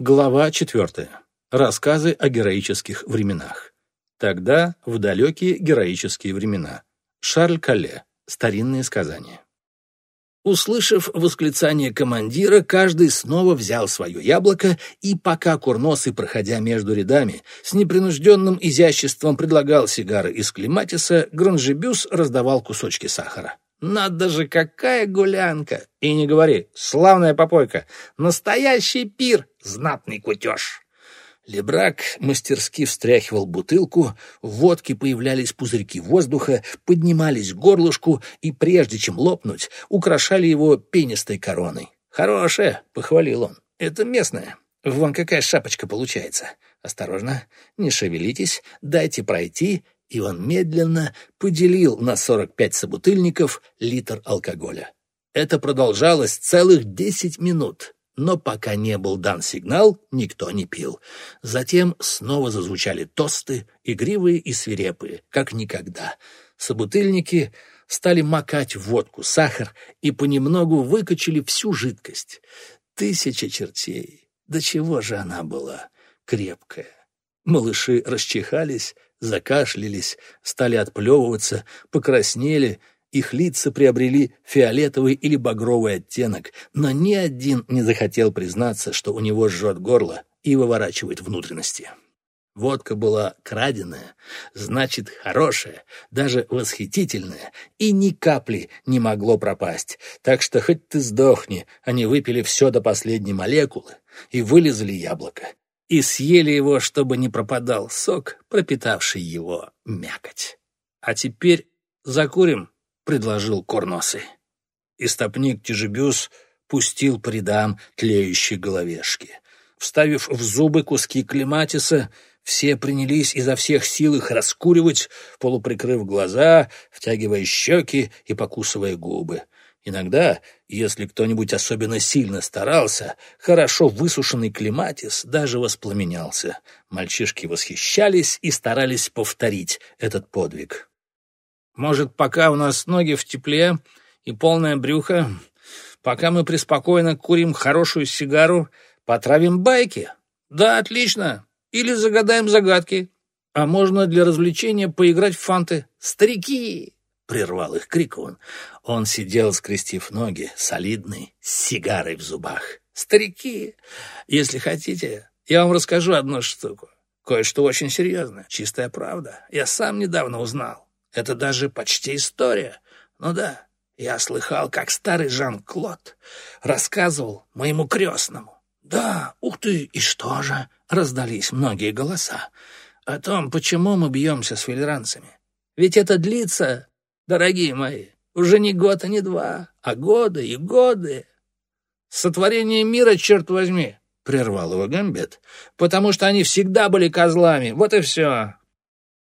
Глава 4. Рассказы о героических временах. Тогда, в далекие героические времена. Шарль Калле. Старинные сказания. Услышав восклицание командира, каждый снова взял свое яблоко, и пока Курносый, проходя между рядами, с непринужденным изяществом предлагал сигары из клематиса, Гранжебюс раздавал кусочки сахара. Надо же, какая гулянка! И не говори, славная попойка, настоящий пир, знатный кутеж. Лебрак мастерски встряхивал бутылку, в водке появлялись пузырьки воздуха, поднимались горлышку и, прежде чем лопнуть, украшали его пенистой короной. «Хорошая», — похвалил он, — «это местная. Вон какая шапочка получается. Осторожно, не шевелитесь, дайте пройти, и он медленно поделил на 45 собутыльников литр алкоголя. Это продолжалось целых 10 минут, но пока не был дан сигнал, никто не пил. Затем снова зазвучали тосты, игривые и свирепые, как никогда. Собутыльники стали макать в водку сахар и понемногу выкачали всю жидкость. Тысяча чертей. Да чего же она была крепкая. Малыши расчихались, закашлялись, стали отплевываться, покраснели, их лица приобрели фиолетовый или багровый оттенок, но ни один не захотел признаться, что у него жжет горло и выворачивает внутренности. Водка была краденая, значит, хорошая, даже восхитительная, и ни капли не могло пропасть. Так что хоть ты сдохни, они выпили все до последней молекулы и вылезали яблоко и съели его, чтобы не пропадал сок, пропитавший его мякоть. «А теперь закурим», — предложил Корносы. Истопник Тяжебюс пустил по рядам тлеющие головешки. Вставив в зубы куски клематиса, все принялись изо всех сил их раскуривать, полуприкрыв глаза, втягивая щеки и покусывая губы. Иногда, если кто-нибудь особенно сильно старался, хорошо высушенный клематис даже воспламенялся. Мальчишки восхищались и старались повторить этот подвиг. «Может, пока у нас ноги в тепле и полное брюхо, пока мы преспокойно курим хорошую сигару, потравим байки? Да, отлично. Или загадаем загадки. А можно для развлечения поиграть в фанты. Старики!» — прервал их крик он. Он сидел, скрестив ноги, солидный, с сигарой в зубах. «Старики, если хотите, я вам расскажу одну штуку. Кое-что очень серьезное, чистая правда. Я сам недавно узнал. Это даже почти история. Ну да, я слыхал, как старый Жан-Клод рассказывал моему крестному. Да, ух ты, и что же?» Раздались многие голоса. О том, почему мы бьемся с филеранцами. Ведь это длится дорогие мои, уже не год, а не два, а годы и годы. Сотворение мира, черт возьми, — прервал его Гамбет, — потому что они всегда были козлами, вот и все.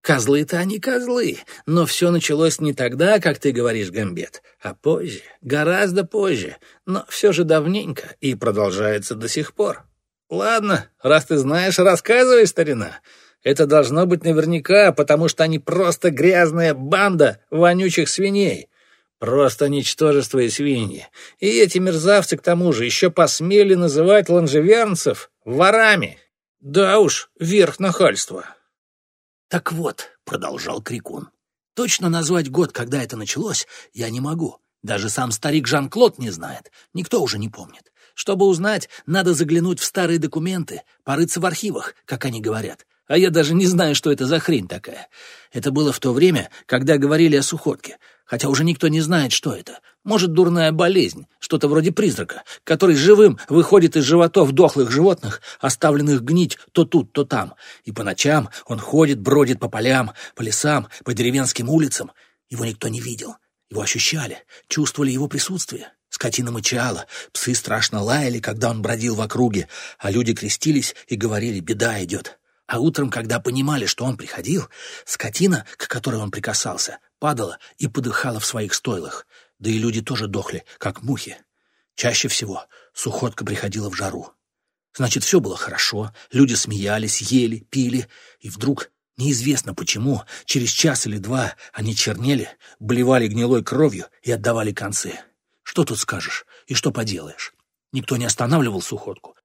Козлы-то они козлы, но все началось не тогда, как ты говоришь, Гамбет, а позже, гораздо позже, но все же давненько и продолжается до сих пор. Ладно, раз ты знаешь, рассказывай, старина. Это должно быть наверняка, потому что они просто грязная банда вонючих свиней. Просто ничтожество и свиньи. И эти мерзавцы, к тому же, еще посмели называть ланжевернцев ворами. Да уж, верх нахальства. «Так вот», — продолжал Крикун, — «точно назвать год, когда это началось, я не могу. Даже сам старик Жан-Клод не знает. Никто уже не помнит. Чтобы узнать, надо заглянуть в старые документы, порыться в архивах, как они говорят. А я даже не знаю, что это за хрень такая. Это было в то время, когда говорили о сухотке, хотя уже никто не знает, что это. Может, дурная болезнь, что-то вроде призрака, который живым выходит из животов дохлых животных, оставленных гнить то тут, то там. И по ночам он ходит, бродит по полям, по лесам, по деревенским улицам. Его никто не видел. Его ощущали, чувствовали его присутствие. Скотина мычала, псы страшно лаяли, когда он бродил в округе, а люди крестились и говорили «беда идет». А утром, когда понимали, что он приходил, скотина, к которой он прикасался, падала и подыхала в своих стойлах. Да и люди тоже дохли, как мухи. Чаще всего сухотка приходила в жару. Значит, все было хорошо, люди смеялись, ели, пили, и вдруг, неизвестно почему, через час или два они чернели, блевали гнилой кровью и отдавали концы. Что тут скажешь и что поделаешь? Никто не останавливал сухотку.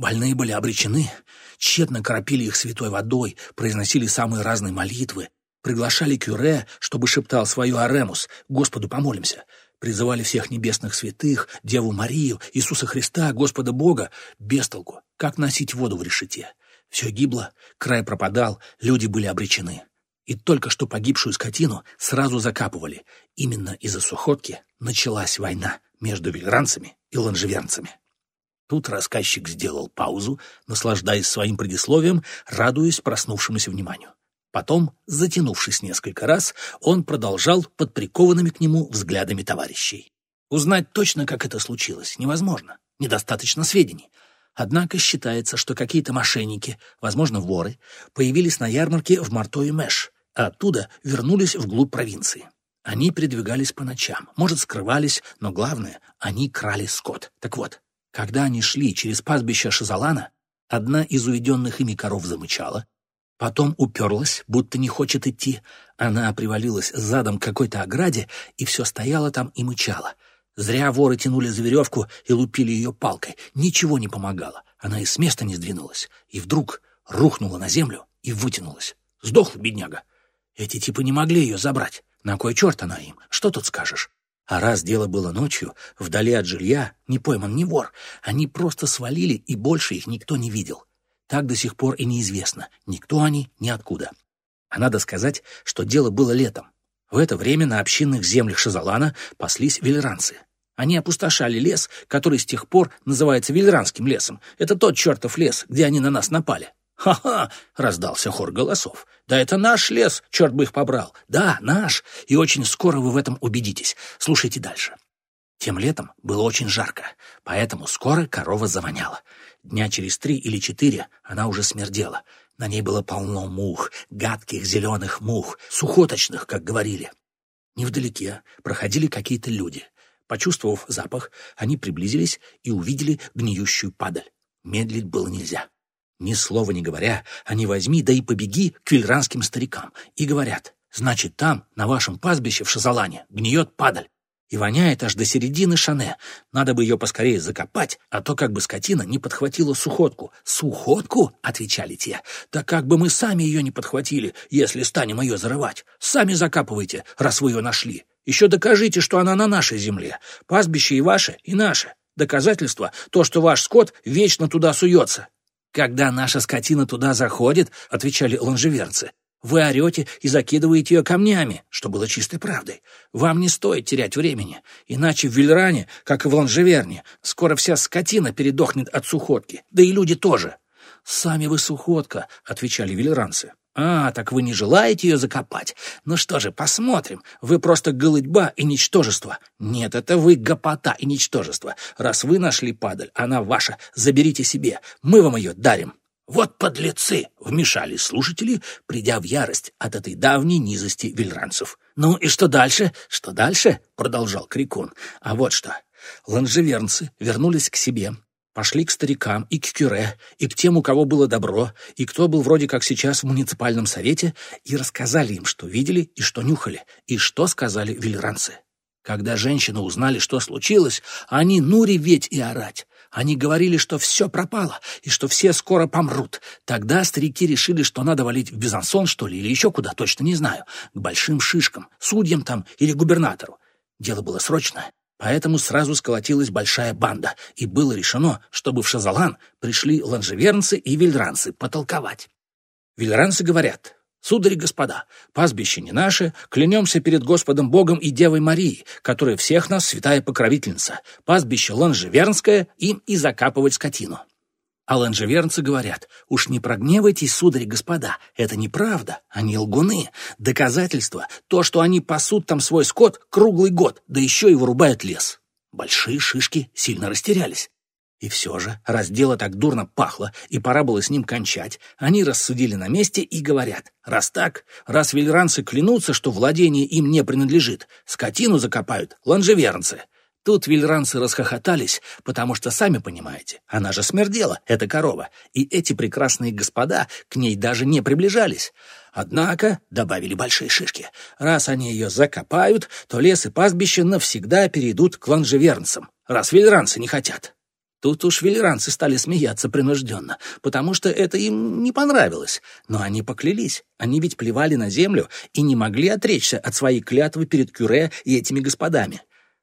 Больные были обречены, тщетно коропили их святой водой, произносили самые разные молитвы, приглашали кюре, чтобы шептал свою аремус «Господу помолимся», призывали всех небесных святых, Деву Марию, Иисуса Христа, Господа Бога, без толку, как носить воду в решете. Все гибло, край пропадал, люди были обречены. И только что погибшую скотину сразу закапывали. Именно из-за сухотки началась война между вельранцами и ланжевернцами. Тут рассказчик сделал паузу, наслаждаясь своим предисловием, радуясь проснувшемуся вниманию. Потом, затянувшись несколько раз, он продолжал под прикованными к нему взглядами товарищей. Узнать точно, как это случилось, невозможно. Недостаточно сведений. Однако считается, что какие-то мошенники, возможно, воры, появились на ярмарке в Мартое-Мэш, а оттуда вернулись вглубь провинции. Они передвигались по ночам, может, скрывались, но главное, они крали скот. Так вот, когда они шли через пастбище Шазалана, одна из уведенных ими коров замычала, потом уперлась, будто не хочет идти. Она привалилась задом к какой-то ограде и все стояла там и мычала. Зря воры тянули за веревку и лупили ее палкой. Ничего не помогало. Она и с места не сдвинулась. И вдруг рухнула на землю и вытянулась. Сдохла бедняга. Эти типы не могли ее забрать. На кой черт она им? Что тут скажешь? А раз дело было ночью, вдали от жилья, не пойман ни вор, они просто свалили, и больше их никто не видел. Так до сих пор и неизвестно, никто они, ни откуда. А надо сказать, что дело было летом. В это время на общинных землях Шазалана паслись велеранцы. Они опустошали лес, который с тех пор называется Вильранским лесом. Это тот чертов лес, где они на нас напали. «Ха-ха!» — раздался хор голосов. «Да это наш лес, черт бы их побрал! Да, наш! И очень скоро вы в этом убедитесь. Слушайте дальше». Тем летом было очень жарко, поэтому скоро корова завоняла. Дня через три или четыре она уже смердела. На ней было полно мух, гадких зеленых мух, сухоточных, как говорили. Невдалеке проходили какие-то люди. Почувствовав запах, они приблизились и увидели гниющую падаль. Медлить было нельзя. Ни слова не говоря, они возьми, да и побеги к вильранским старикам. И говорят, значит, там, на вашем пастбище в Шазалане, гниет падаль. И воняет аж до середины шане. Надо бы ее поскорее закопать, а то как бы скотина не подхватила сухотку. «Сухотку?» — отвечали те. «Да как бы мы сами ее не подхватили, если станем ее зарывать. Сами закапывайте, раз вы ее нашли. Еще докажите, что она на нашей земле. Пастбище и ваше, и наше. Доказательство — то, что ваш скот вечно туда суется. «Когда наша скотина туда заходит», — отвечали лонжеверцы, «вы орете и закидываете ее камнями, что было чистой правдой. Вам не стоит терять времени, иначе в Вильране, как и в Лонжеверне, скоро вся скотина передохнет от сухотки, да и люди тоже». «Сами вы сухотка», — отвечали вильранцы. «А, так вы не желаете ее закопать? Ну что же, посмотрим. Вы просто голытьба и ничтожество. Нет, это вы гопота и ничтожество. Раз вы нашли падаль, она ваша, заберите себе. Мы вам ее дарим». «Вот подлецы!» — вмешались слушатели, придя в ярость от этой давней низости вильранцев. «Ну и что дальше? Что дальше?» — продолжал Крикун. «А вот что. Ланжевернцы вернулись к себе, Пошли к старикам и к кюре, и к тем, у кого было добро, и кто был вроде как сейчас в муниципальном совете, и рассказали им, что видели и что нюхали, и что сказали вильранцы. Когда женщины узнали, что случилось, они ну реветь и орать. Они говорили, что все пропало, и что все скоро помрут. Тогда старики решили, что надо валить в Безансон, что ли, или еще куда, точно не знаю, к большим шишкам, судьям там или губернатору. Дело было срочное, Поэтому сразу сколотилась большая банда, и было решено, чтобы в Шазалан пришли ланжевернцы и вильранцы потолковать. Вильранцы говорят, «Судари господа, пастбище не наше, клянемся перед Господом Богом и Девой Марией, которая всех нас святая покровительница. Пастбище ланжевернское, им и закапывать скотину». А ланжевернцы говорят, уж не прогневайтесь, судари господа, это неправда, они лгуны. Доказательство — то, что они пасут там свой скот круглый год, да еще и вырубают лес. Большие шишки сильно растерялись. И все же, раз дело так дурно пахло, и пора было с ним кончать, они рассудили на месте и говорят, раз так, раз вельранцы клянутся, что владение им не принадлежит, скотину закопают ланжевернцы. Тут вильранцы расхохотались, потому что, сами понимаете, она же смердела, эта корова, и эти прекрасные господа к ней даже не приближались. Однако, — добавили большие шишки, — раз они ее закопают, то лес и пастбище навсегда перейдут к ланжевернцам, раз вильранцы не хотят. Тут уж велеранцы стали смеяться принужденно, потому что это им не понравилось. Но они поклялись. Они ведь плевали на землю и не могли отречься от своей клятвы перед Кюре и этими господами.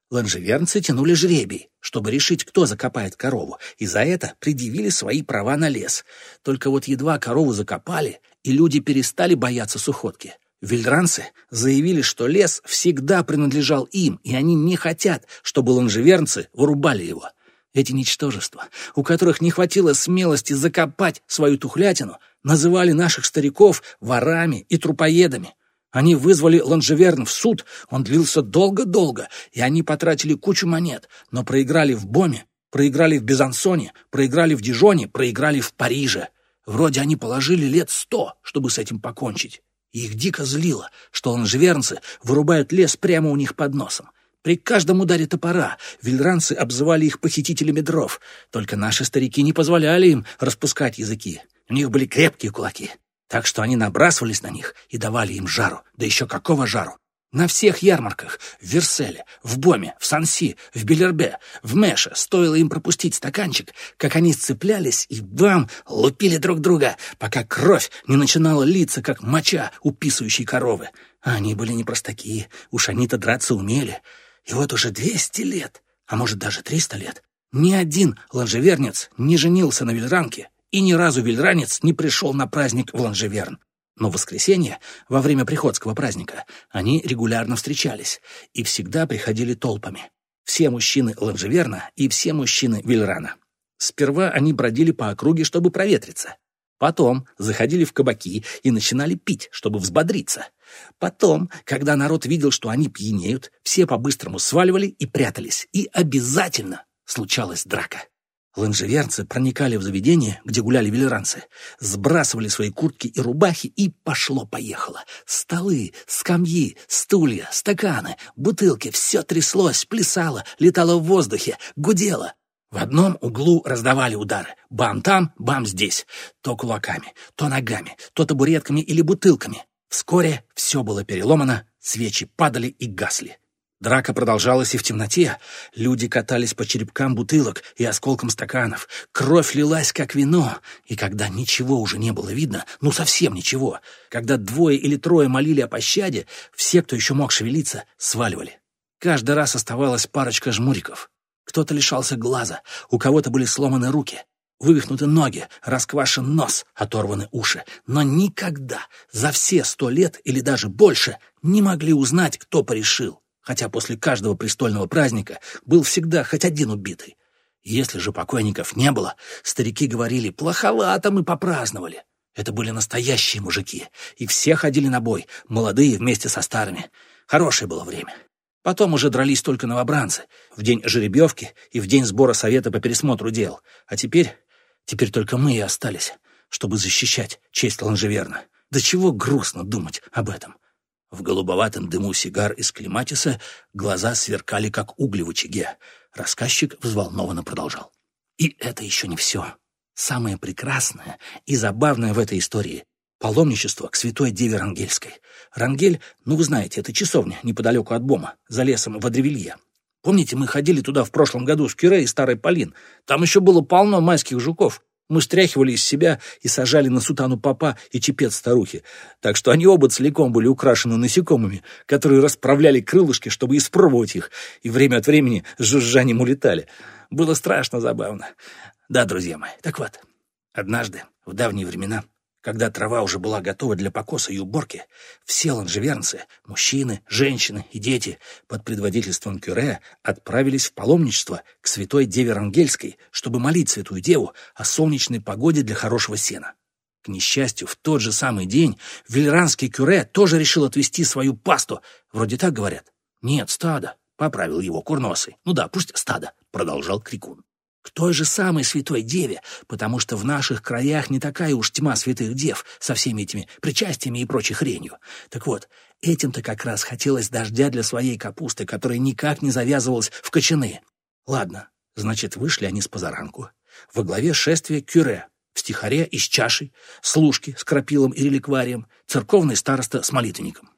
Ланжевернцы тянули жребий, чтобы решить, кто закопает корову, и за это предъявили свои права на лес. Только вот едва корову закопали, и люди перестали бояться сухотки. Вильранцы заявили, что лес всегда принадлежал им, и они не хотят, чтобы ланжевернцы вырубали его. Эти ничтожества, у которых не хватило смелости закопать свою тухлятину, называли наших стариков ворами и трупоедами. Они вызвали Ланжеверн в суд, он длился долго-долго, и они потратили кучу монет, но проиграли в Боме, проиграли в Безансоне, проиграли в Дижоне, проиграли в Париже. Вроде они положили лет сто, чтобы с этим покончить. Их дико злило, что ланжевернцы вырубают лес прямо у них под носом. При каждом ударе топора вильранцы обзывали их похитителями дров, только наши старики не позволяли им распускать языки. У них были крепкие кулаки, так что они набрасывались на них и давали им жару. Да еще какого жару! На всех ярмарках, в Верселе, в Боме, в Санси, в Белербе, в Меше стоило им пропустить стаканчик, как они сцеплялись и бам, лупили друг друга, пока кровь не начинала литься, как моча у писающей коровы. А они были не простаки, уж они-то драться умели. И вот уже 200 лет, а может даже 300 лет, ни один ланжевернец не женился на вельранке, и ни разу вельранец не пришел на праздник в Ланжеверн. Но в воскресенье, во время приходского праздника, они регулярно встречались и всегда приходили толпами. Все мужчины Ланжеверна и все мужчины Вильрана. Сперва они бродили по округе, чтобы проветриться. Потом заходили в кабаки и начинали пить, чтобы взбодриться. Потом, когда народ видел, что они пьянеют, все по-быстрому сваливали и прятались. И обязательно случалась драка. Ланжеверцы проникали в заведение, где гуляли велеранцы, сбрасывали свои куртки и рубахи, и пошло-поехало. Столы, скамьи, стулья, стаканы, бутылки — все тряслось, плясало, летало в воздухе, гудело. В одном углу раздавали удары. Бам там, бам здесь. То кулаками, то ногами, то табуретками или бутылками. Вскоре все было переломано, свечи падали и гасли. Драка продолжалась и в темноте. Люди катались по черепкам бутылок и осколкам стаканов. Кровь лилась, как вино. И когда ничего уже не было видно, ну совсем ничего, когда двое или трое молили о пощаде, все, кто еще мог шевелиться, сваливали. Каждый раз оставалась парочка жмуриков. Кто-то лишался глаза, у кого-то были сломаны руки, вывихнуты ноги, расквашен нос, оторваны уши. Но никогда за все сто лет или даже больше не могли узнать, кто порешил хотя после каждого престольного праздника был всегда хоть один убитый. Если же покойников не было, старики говорили, плоховато мы попраздновали. Это были настоящие мужики, и все ходили на бой, молодые вместе со старыми. Хорошее было время. Потом уже дрались только новобранцы, в день жеребьевки и в день сбора совета по пересмотру дел. А теперь, теперь только мы и остались, чтобы защищать честь Ланжеверна. Да чего грустно думать об этом. В голубоватом дыму сигар из клематиса глаза сверкали, как угли в очаге. Рассказчик взволнованно продолжал. И это еще не все. Самое прекрасное и забавное в этой истории — паломничество к святой Деве Рангельской. Рангель, ну вы знаете, это часовня неподалеку от Бома, за лесом в Адревелье. Помните, мы ходили туда в прошлом году с Кюре и Старой Полин? Там еще было полно майских жуков. Мы стряхивали из себя и сажали на сутану папа и чепец старухи, так что они оба целиком были украшены насекомыми, которые расправляли крылышки, чтобы испробовать их, и время от времени с жужжанием улетали. Было страшно забавно. Да, друзья мои, так вот, однажды, в давние времена, когда трава уже была готова для покоса и уборки, все ланжевернцы, мужчины, женщины и дети под предводительством Кюре отправились в паломничество к святой Деве Рангельской, чтобы молить святую Деву о солнечной погоде для хорошего сена. К несчастью, в тот же самый день вильранский Кюре тоже решил отвести свою пасту. Вроде так говорят. «Нет, стадо», — поправил его курносый. «Ну да, пусть стадо», — продолжал Крикун к той же самой святой деве, потому что в наших краях не такая уж тьма святых дев со всеми этими причастиями и прочей хренью. Так вот, этим-то как раз хотелось дождя для своей капусты, которая никак не завязывалась в кочаны. Ладно, значит, вышли они с позаранку. Во главе шествия кюре, в стихаре и с чашей, служки с крапилом и реликварием, церковный староста с молитвенником.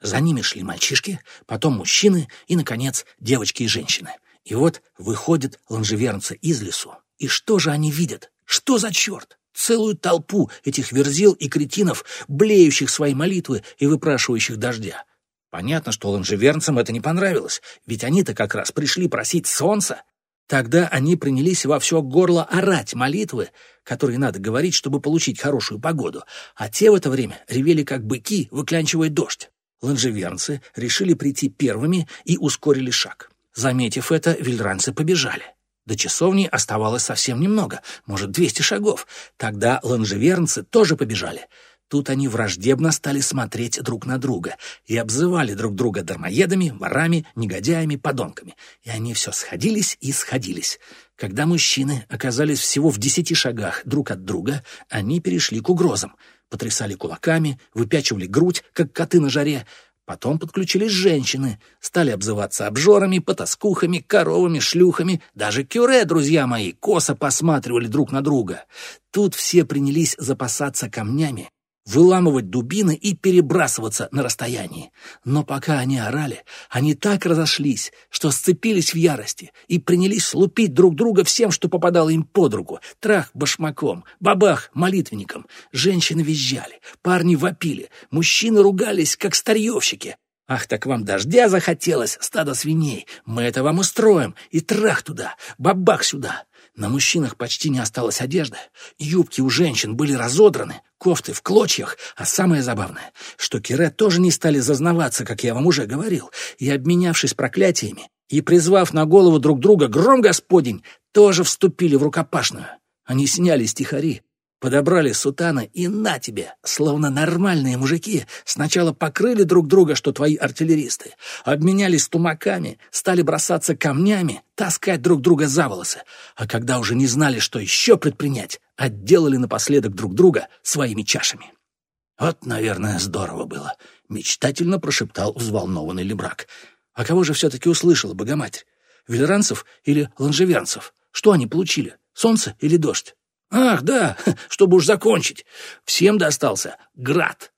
За ними шли мальчишки, потом мужчины и, наконец, девочки и женщины — И вот выходят лонжевернцы из лесу. И что же они видят? Что за черт? Целую толпу этих верзил и кретинов, блеющих свои молитвы и выпрашивающих дождя. Понятно, что лонжевернцам это не понравилось, ведь они-то как раз пришли просить солнца. Тогда они принялись во все горло орать молитвы, которые надо говорить, чтобы получить хорошую погоду, а те в это время ревели как быки, выклянчивая дождь. Лонжевернцы решили прийти первыми и ускорили шаг. Заметив это, вильранцы побежали. До часовни оставалось совсем немного, может, двести шагов. Тогда лонжевернцы тоже побежали. Тут они враждебно стали смотреть друг на друга и обзывали друг друга дармоедами, ворами, негодяями, подонками. И они все сходились и сходились. Когда мужчины оказались всего в десяти шагах друг от друга, они перешли к угрозам. Потрясали кулаками, выпячивали грудь, как коты на жаре. Потом подключились женщины, стали обзываться обжорами, потаскухами, коровами, шлюхами. Даже кюре, друзья мои, косо посматривали друг на друга. Тут все принялись запасаться камнями, выламывать дубины и перебрасываться на расстоянии. Но пока они орали, они так разошлись, что сцепились в ярости и принялись лупить друг друга всем, что попадало им под руку. Трах башмаком, бабах молитвенником. Женщины визжали, парни вопили, мужчины ругались, как старьевщики. «Ах, так вам дождя захотелось, стадо свиней! Мы это вам устроим! И трах туда, бабах сюда!» На мужчинах почти не осталось одежды, юбки у женщин были разодраны, кофты в клочьях, а самое забавное, что Кире тоже не стали зазнаваться, как я вам уже говорил, и, обменявшись проклятиями и призвав на голову друг друга гром господень, тоже вступили в рукопашную. Они сняли стихари, Подобрали сутаны и на тебе, словно нормальные мужики, сначала покрыли друг друга, что твои артиллеристы, обменялись тумаками, стали бросаться камнями, таскать друг друга за волосы, а когда уже не знали, что еще предпринять, отделали напоследок друг друга своими чашами. «Вот, наверное, здорово было», — мечтательно прошептал взволнованный Лебрак. «А кого же все-таки услышала Богоматерь? Велеранцев или ланжевернцев? Что они получили? Солнце или дождь?» Ах, да, чтобы уж закончить. Всем достался град.